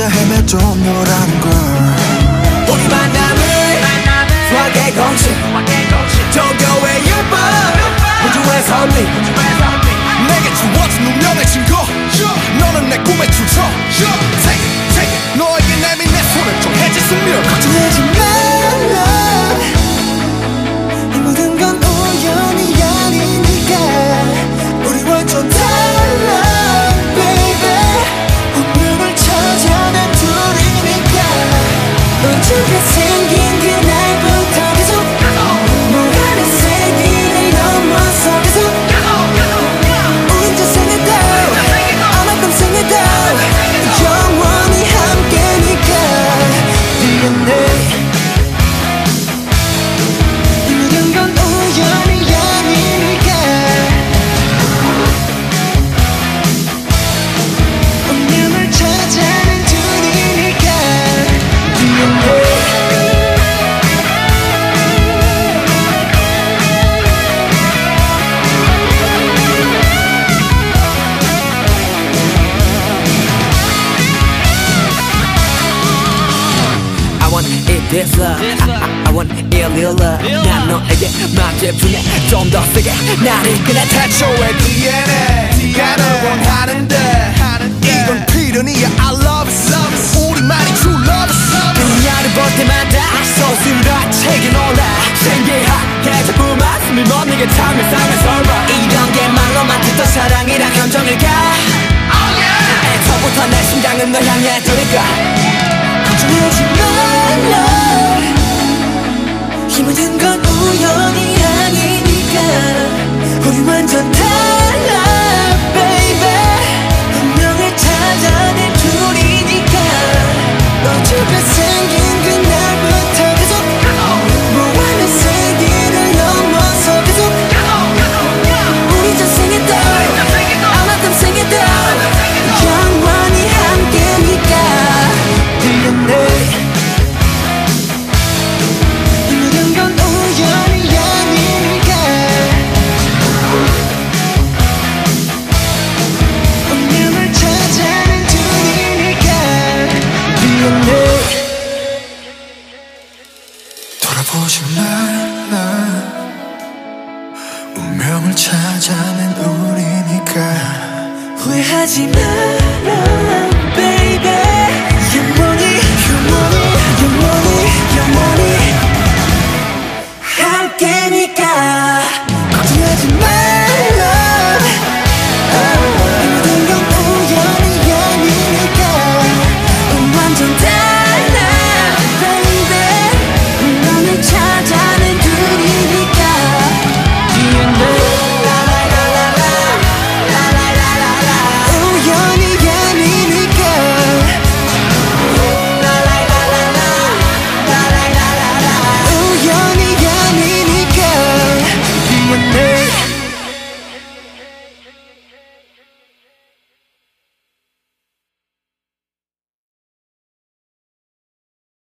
찾아 헤매도 너라는 걸 this love I, I want it real love. 난 너에게 맘 집중해 좀더 세게. 나를 이끌어 태초의 DNA 가를 원하는데. 이건 필연이야. I love it. 우리만이 true love it. 그녀를 볼 때마다 소스라치게 놀라. 신기하게 자꾸만 숨이 멎는 게참 일상의 설마. 이런 게 말로만 듣던 사랑이란 감정일까? 애초부터 내 심장은 널 향해 두니까 돌아보지 말라 운명을 찾아낸 우리니까. 후회하지 마